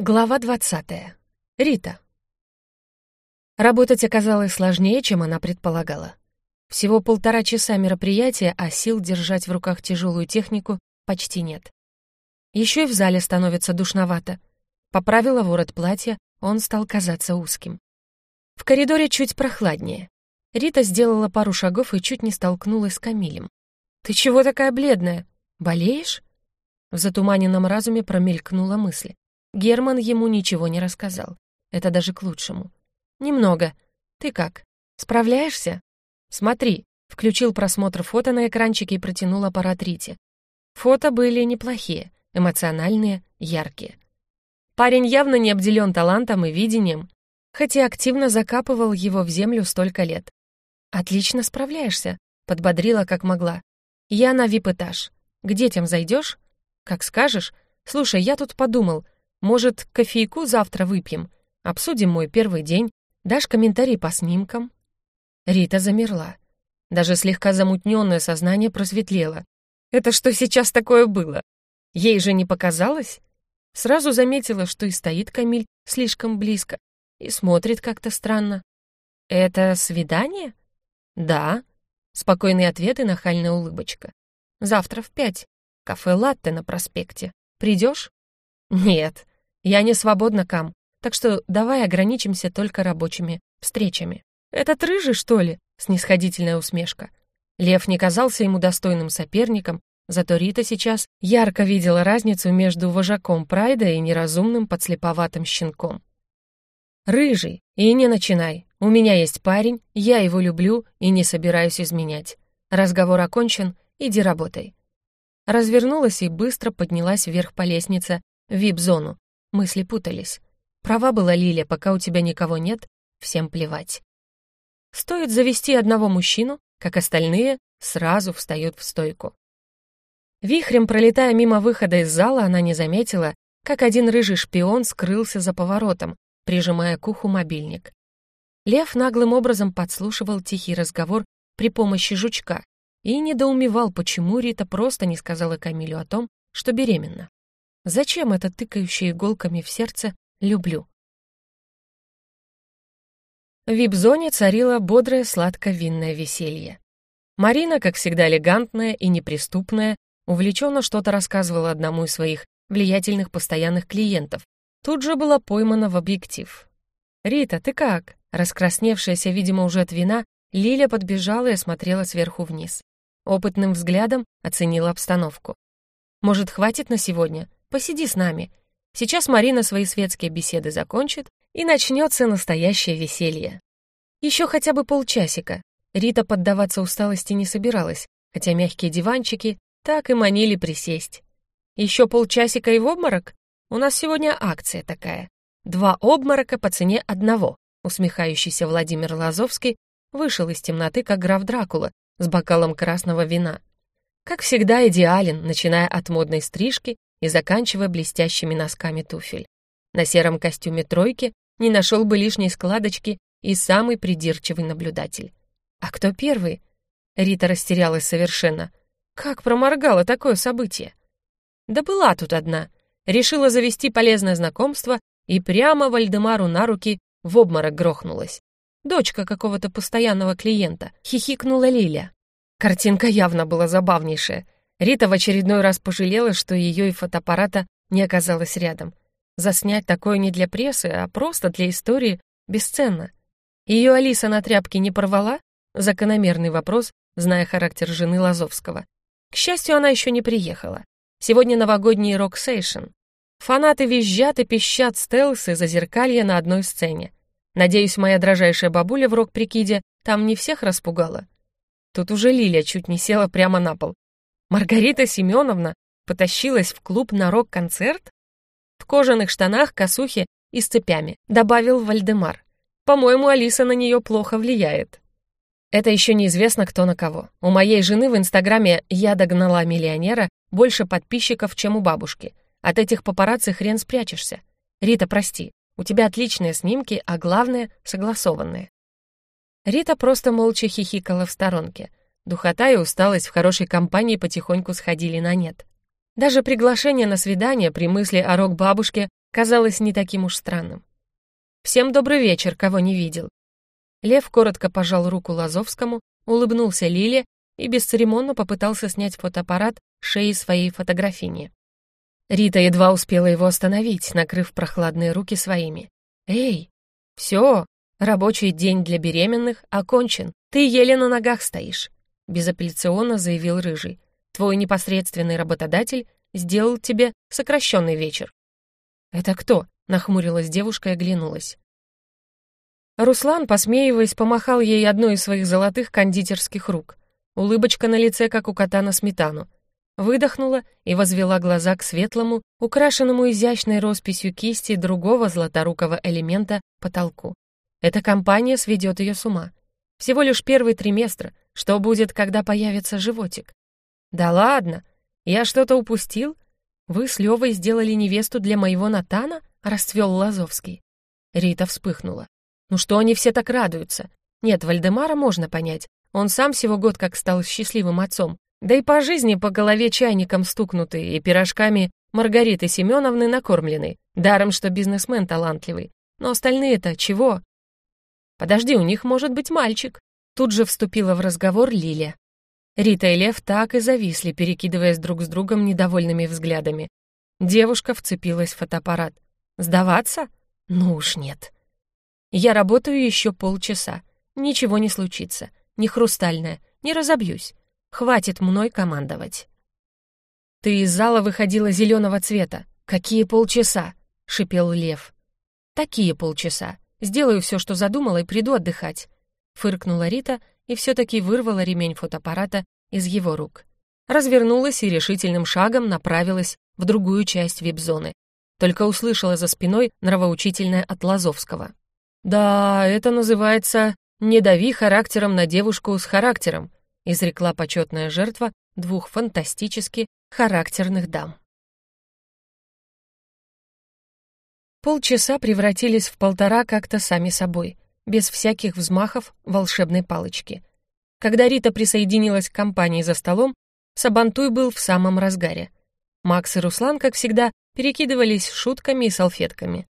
Глава 20. Рита. Работать оказалось сложнее, чем она предполагала. Всего полтора часа мероприятия, а сил держать в руках тяжелую технику почти нет. Еще и в зале становится душновато. Поправила ворот платья, он стал казаться узким. В коридоре чуть прохладнее. Рита сделала пару шагов и чуть не столкнулась с Камилем. «Ты чего такая бледная? Болеешь?» В затуманенном разуме промелькнула мысль. Герман ему ничего не рассказал. Это даже к лучшему. Немного. Ты как? Справляешься? Смотри. Включил просмотр фото на экранчике и протянул аппарат Рите. Фото были неплохие, эмоциональные, яркие. Парень явно не обделен талантом и видением, хотя активно закапывал его в землю столько лет. «Отлично справляешься», — подбодрила как могла. «Я на вип-этаж. К детям зайдешь? Как скажешь. Слушай, я тут подумал, может, кофейку завтра выпьем? Обсудим мой первый день. Дашь комментарий по снимкам?» Рита замерла. Даже слегка замутненное сознание просветлело. «Это что сейчас такое было? Ей же не показалось?» Сразу заметила, что и стоит Камиль слишком близко, и смотрит как-то странно. «Это свидание?» «Да». Спокойный ответ и нахальная улыбочка. «Завтра в пять. Кафе «Латте» на проспекте. Придешь?» «Нет, я не свободна, Кам, так что давай ограничимся только рабочими встречами». «Этот рыжий, что ли?» — снисходительная усмешка. Лев не казался ему достойным соперником, зато Рита сейчас ярко видела разницу между вожаком Прайда и неразумным подслеповатым щенком. «Рыжий, и не начинай. У меня есть парень, я его люблю и не собираюсь изменять. Разговор окончен, иди работай». Развернулась и быстро поднялась вверх по лестнице, вип-зону. Мысли путались. Права была Лиля, пока у тебя никого нет, всем плевать. Стоит завести одного мужчину, как остальные сразу встают в стойку. Вихрем пролетая мимо выхода из зала, она не заметила, как один рыжий шпион скрылся за поворотом, прижимая к уху мобильник. Лев наглым образом подслушивал тихий разговор при помощи жучка и недоумевал, почему Рита просто не сказала Камилю о том, что беременна. Зачем это тыкающее иголками в сердце «люблю»? В вип-зоне царило бодрое сладко-винное веселье. Марина, как всегда элегантная и неприступная, увлеченно что-то рассказывала одному из своих влиятельных постоянных клиентов. Тут же была поймана в объектив. «Рита, ты как?» Раскрасневшаяся, видимо, уже от вина, Лиля подбежала и осмотрела сверху вниз. Опытным взглядом оценила обстановку. «Может, хватит на сегодня? Посиди с нами. Сейчас Марина свои светские беседы закончит, и начнется настоящее веселье. Еще хотя бы полчасика. Рита поддаваться усталости не собиралась, хотя мягкие диванчики так и манили присесть. Еще полчасика и в обморок? У нас сегодня акция такая. Два обморока по цене одного. Усмехающийся Владимир Лазовский вышел из темноты, как граф Дракула, с бокалом красного вина. Как всегда идеален, начиная от модной стрижки и заканчивая блестящими носками туфель. На сером костюме тройки не нашел бы лишней складочки и самый придирчивый наблюдатель. А кто первый? Рита растерялась совершенно. Как проморгала такое событие? Да была тут одна. Решила завести полезное знакомство и прямо Вальдемару на руки в обморок грохнулась. Дочка какого-то постоянного клиента, хихикнула Лиля. Картинка явно была забавнейшая — Рита в очередной раз пожалела, что ее и фотоаппарата не оказалось рядом. Заснять такое не для прессы, а просто для истории бесценно. Ее Алиса на тряпке не порвала? Закономерный вопрос, зная характер жены Лазовского. К счастью, она еще не приехала. Сегодня новогодний рок-сейшн. Фанаты визжат и пищат стелсы зазеркалья на одной сцене. Надеюсь, моя дрожайшая бабуля в рок-прикиде там не всех распугала. Тут уже Лиля чуть не села прямо на пол. Маргарита Семеновна потащилась в клуб на рок-концерт? В кожаных штанах, косухе и с цепями, добавил Вальдемар. По-моему, Алиса на нее плохо влияет. Это еще неизвестно, кто на кого. У моей жены в Инстаграме «Я догнала миллионера» больше подписчиков, чем у бабушки. От этих папарацци хрен спрячешься. Рита, прости, у тебя отличные снимки, а главное — согласованные. Рита просто молча хихикала в сторонке. Духота и усталость в хорошей компании потихоньку сходили на нет. Даже приглашение на свидание при мысли о рок-бабушке казалось не таким уж странным. «Всем добрый вечер, кого не видел». Лев коротко пожал руку Лазовскому, улыбнулся Лиле и бесцеремонно попытался снять фотоаппарат шеи своей фотографини. Рита едва успела его остановить, накрыв прохладные руки своими. «Эй, все, рабочий день для беременных окончен, ты еле на ногах стоишь», безапелляционно заявил Рыжий. «Твой непосредственный работодатель сделал тебе сокращенный вечер». «Это кто?» — нахмурилась девушка и оглянулась. Руслан, посмеиваясь, помахал ей одной из своих золотых кондитерских рук. Улыбочка на лице, как у кота на сметану. Выдохнула и возвела глаза к светлому, украшенному изящной росписью кисти другого златорукого элемента потолку. Эта компания сведет ее с ума. Всего лишь первый триместр. Что будет, когда появится животик? Да ладно, я что-то упустил? Вы с Левой сделали невесту для моего Натана? Расцвел Лазовский. Рита вспыхнула. Ну что они все так радуются? Нет, Вальдемара можно понять. Он сам всего год как стал счастливым отцом. Да и по жизни по голове чайником стукнутый и пирожками Маргариты Семеновны накормленный. Даром, что бизнесмен талантливый. Но остальные-то чего? Подожди, у них может быть мальчик. Тут же вступила в разговор Лиля. Рита и Лев так и зависли, перекидываясь друг с другом недовольными взглядами. Девушка вцепилась в фотоаппарат. «Сдаваться? Ну уж нет. Я работаю еще полчаса. Ничего не случится не хрустальная, не разобьюсь. Хватит мной командовать. «Ты из зала выходила зеленого цвета. Какие полчаса?» — шипел Лев. «Такие полчаса. Сделаю все, что задумала, и приду отдыхать», — фыркнула Рита и все-таки вырвала ремень фотоаппарата из его рук. Развернулась и решительным шагом направилась в другую часть вип-зоны. Только услышала за спиной нравоучительное от Лазовского. «Да, это называется «Не дави характером на девушку с характером», изрекла почетная жертва двух фантастически характерных дам. Полчаса превратились в полтора как-то сами собой, без всяких взмахов волшебной палочки. Когда Рита присоединилась к компании за столом, Сабантуй был в самом разгаре. Макс и Руслан, как всегда, перекидывались шутками и салфетками.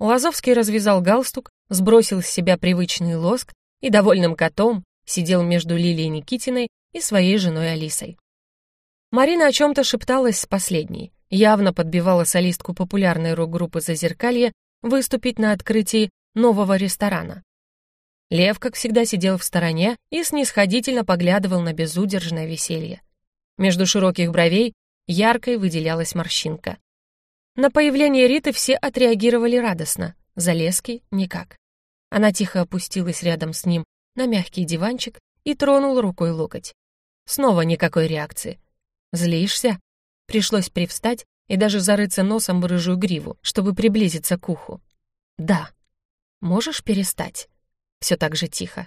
Лазовский развязал галстук, сбросил с себя привычный лоск и довольным котом сидел между Лилией Никитиной и своей женой Алисой. Марина о чем-то шепталась с последней, явно подбивала солистку популярной рок-группы «Зазеркалье» выступить на открытии нового ресторана. Лев, как всегда, сидел в стороне и снисходительно поглядывал на безудержное веселье. Между широких бровей яркой выделялась морщинка. На появление Риты все отреагировали радостно, Залеский — никак. Она тихо опустилась рядом с ним на мягкий диванчик и тронула рукой локоть. Снова никакой реакции. «Злишься?» Пришлось привстать и даже зарыться носом в рыжую гриву, чтобы приблизиться к уху. «Да». «Можешь перестать?» Все так же тихо.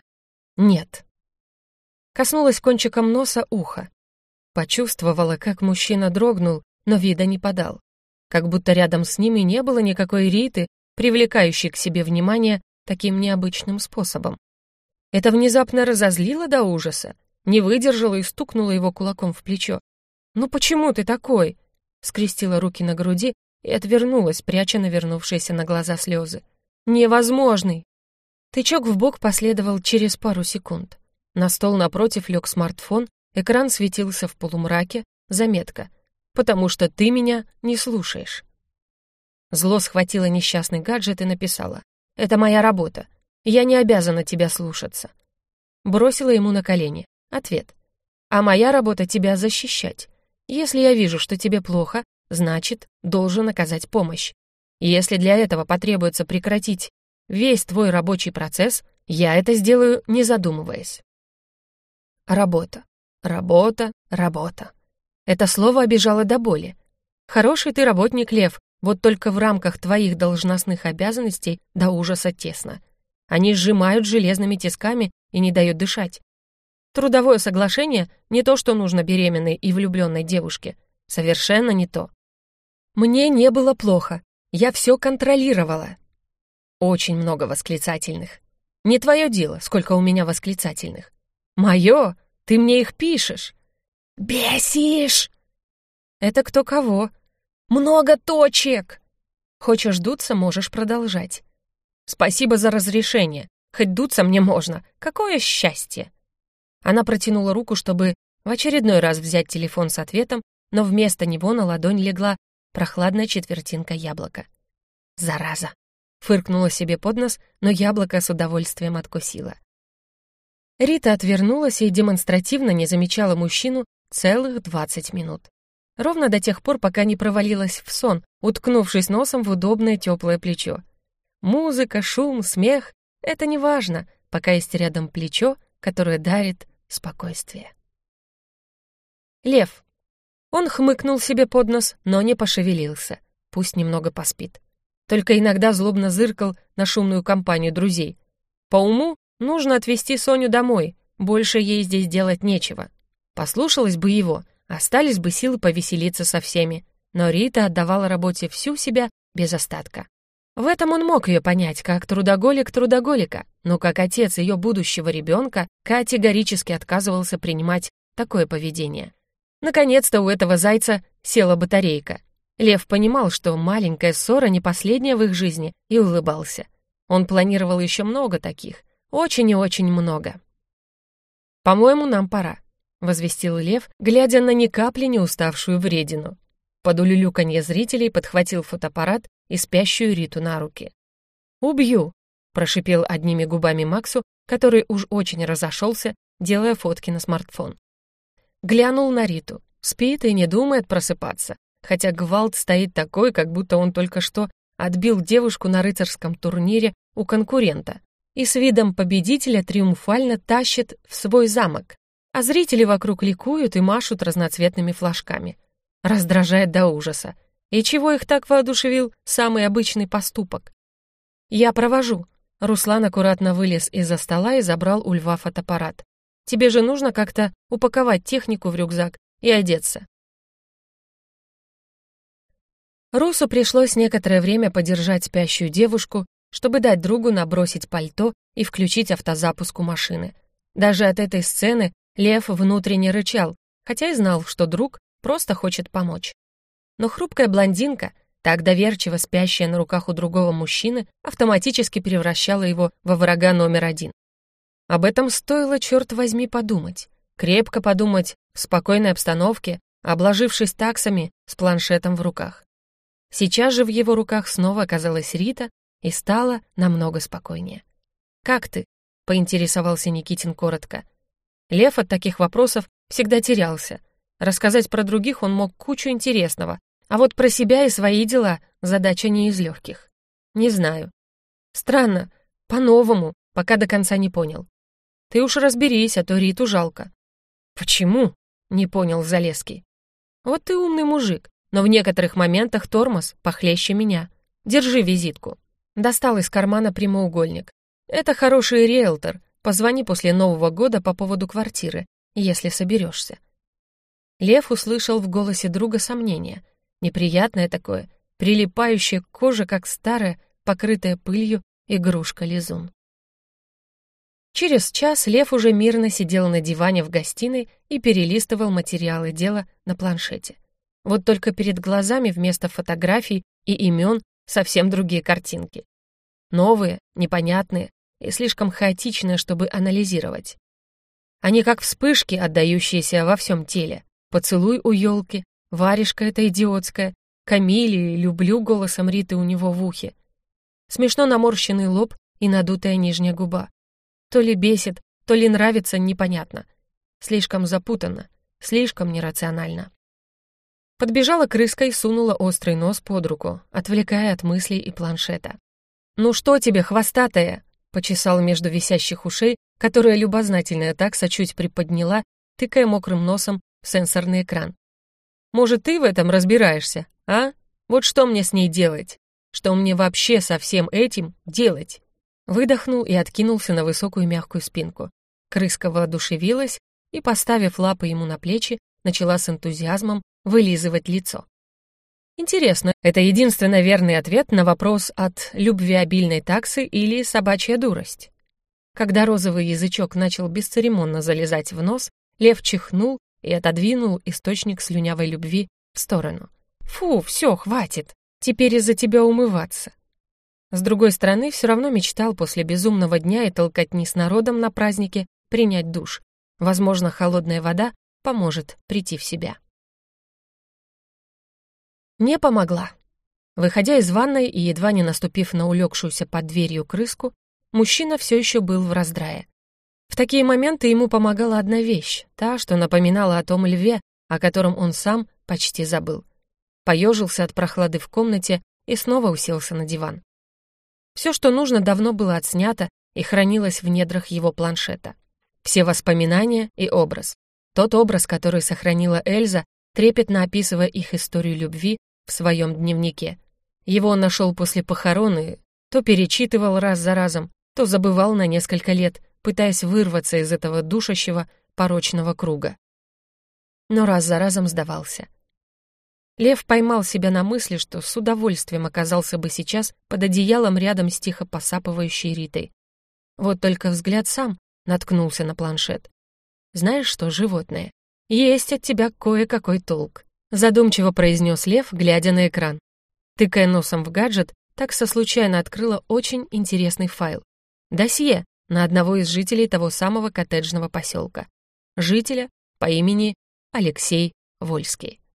«Нет». Коснулась кончиком носа уха. Почувствовала, как мужчина дрогнул, но вида не подал. Как будто рядом с ними не было никакой Риты, привлекающей к себе внимание таким необычным способом. Это внезапно разозлило до ужаса, не выдержала и стукнула его кулаком в плечо. «Ну почему ты такой?» скрестила руки на груди и отвернулась, пряча навернувшиеся на глаза слезы. «Невозможный!» Тычок в бок последовал через пару секунд. На стол напротив лег смартфон, экран светился в полумраке, заметка «Потому что ты меня не слушаешь». Зло схватило несчастный гаджет и написала это моя работа. Я не обязана тебя слушаться». Бросила ему на колени. Ответ. «А моя работа тебя защищать. Если я вижу, что тебе плохо, значит, должен оказать помощь. Если для этого потребуется прекратить весь твой рабочий процесс, я это сделаю, не задумываясь». Работа, работа, работа. Это слово обижало до боли. Хороший ты работник, Лев, вот только в рамках твоих должностных обязанностей до ужаса тесно. Они сжимают железными тисками и не дают дышать. Трудовое соглашение не то, что нужно беременной и влюбленной девушке. Совершенно не то. Мне не было плохо. Я все контролировала. Очень много восклицательных. Не твое дело, сколько у меня восклицательных. Мое? Ты мне их пишешь. Бесишь! Это кто кого? Много точек!» Хочешь дуться, можешь продолжать. Спасибо за разрешение. Хоть дуться мне можно. Какое счастье!» Она протянула руку, чтобы в очередной раз взять телефон с ответом, но вместо него на ладонь легла прохладная четвертинка яблока. «Зараза!» — фыркнула себе под нос, но яблоко с удовольствием откусила. Рита отвернулась и демонстративно не замечала мужчину целых двадцать минут. Ровно до тех пор, пока не провалилась в сон, уткнувшись носом в удобное теплое плечо. Музыка, шум, смех — это не важно, пока есть рядом плечо, которое дарит спокойствие. Лев. Он хмыкнул себе под нос, но не пошевелился. Пусть немного поспит. Только иногда злобно зыркал на шумную компанию друзей. По уму нужно отвезти Соню домой, больше ей здесь делать нечего. Послушалась бы его, остались бы силы повеселиться со всеми. Но Рита отдавала работе всю себя без остатка. В этом он мог ее понять, как трудоголик трудоголика, но как отец ее будущего ребенка категорически отказывался принимать такое поведение. Наконец-то у этого зайца села батарейка. Лев понимал, что маленькая ссора не последняя в их жизни, и улыбался. Он планировал еще много таких, очень и очень много. «По-моему, нам пора», — возвестил Лев, глядя на ни капли не уставшую вредину. Под улюлюканье зрителей подхватил фотоаппарат и спящую Риту на руки. «Убью!» — прошипел одними губами Максу, который уж очень разошелся, делая фотки на смартфон. Глянул на Риту. Спит и не думает просыпаться, хотя гвалт стоит такой, как будто он только что отбил девушку на рыцарском турнире у конкурента и с видом победителя триумфально тащит в свой замок, а зрители вокруг ликуют и машут разноцветными флажками. Раздражает до ужаса. И чего их так воодушевил самый обычный поступок? «Я провожу». Руслан аккуратно вылез из-за стола и забрал у льва фотоаппарат. «Тебе же нужно как-то упаковать технику в рюкзак и одеться». Русу пришлось некоторое время подержать спящую девушку, чтобы дать другу набросить пальто и включить автозапуск у машины. Даже от этой сцены Лев внутренне рычал, хотя и знал, что друг просто хочет помочь. Но хрупкая блондинка, так доверчиво спящая на руках у другого мужчины, автоматически превращала его во врага номер один. Об этом стоило, черт возьми, подумать. Крепко подумать, в спокойной обстановке, обложившись таксами с планшетом в руках. Сейчас же в его руках снова оказалась Рита и стало намного спокойнее. «Как ты?» — поинтересовался Никитин коротко. Лев от таких вопросов всегда терялся. Рассказать про других он мог кучу интересного, а вот про себя и свои дела задача не из легких. Не знаю. Странно, по-новому, пока до конца не понял. Ты уж разберись, а то Риту жалко. Почему? Не понял Залеский. Вот ты умный мужик, но в некоторых моментах тормоз похлеще меня. Держи визитку. Достал из кармана прямоугольник. Это хороший риэлтор. Позвони после Нового года по поводу квартиры, если соберешься. Лев услышал в голосе друга сомнение. Неприятное такое, прилипающее к коже, как старая, покрытая пылью игрушка-лизун. Через час Лев уже мирно сидел на диване в гостиной и перелистывал материалы дела на планшете. Вот только перед глазами вместо фотографий и имен совсем другие картинки. Новые, непонятные и слишком хаотичные, чтобы анализировать. Они как вспышки, отдающиеся во всем теле. Поцелуй у елки, Варежка эта идиотская, Камилии, люблю голосом Риты у него в ухе. Смешно наморщенный лоб и надутая нижняя губа. То ли бесит, то ли нравится, непонятно. Слишком запутанно, слишком нерационально. Подбежала крыска и сунула острый нос под руку, отвлекая от мыслей и планшета. «Ну что тебе, хвостатая?» — почесал между висящих ушей, которая любознательная такса чуть приподняла, тыкая мокрым носом в сенсорный экран. Может, ты в этом разбираешься, а? Вот что мне с ней делать? Что мне вообще со всем этим делать?» Выдохнул и откинулся на высокую мягкую спинку. Крыска воодушевилась и, поставив лапы ему на плечи, начала с энтузиазмом вылизывать лицо. Интересно, это единственно верный ответ на вопрос от любвеобильной таксы или собачья дурость? Когда розовый язычок начал бесцеремонно залезать в нос, лев чихнул и отодвинул источник слюнявой любви в сторону. «Фу, все, хватит!» теперь из-за тебя умываться. С другой стороны, все равно мечтал после безумного дня и толкотни с народом на празднике принять душ. Возможно, холодная вода поможет прийти в себя. Не помогла. Выходя из ванной и едва не наступив на улегшуюся под дверью крыску, мужчина все еще был в раздрае. В такие моменты ему помогала одна вещь, та, что напоминала о том льве, о котором он сам почти забыл. Поежился от прохлады в комнате и снова уселся на диван. Все, что нужно, давно было отснято и хранилось в недрах его планшета. Все воспоминания и образ. Тот образ, который сохранила Эльза, трепетно описывая их историю любви в своем дневнике. Его он нашел после похорон и то перечитывал раз за разом, то забывал на несколько лет, пытаясь вырваться из этого душащего, порочного круга. Но раз за разом сдавался. Лев поймал себя на мысли, что с удовольствием оказался бы сейчас под одеялом рядом с тихо посапывающей Ритой. Вот только взгляд сам наткнулся на планшет. «Знаешь что, животное, есть от тебя кое-какой толк», задумчиво произнес Лев, глядя на экран. Тыкая носом в гаджет, такса случайно открыла очень интересный файл. Досье на одного из жителей того самого коттеджного поселка. Жителя по имени Алексей Вольский.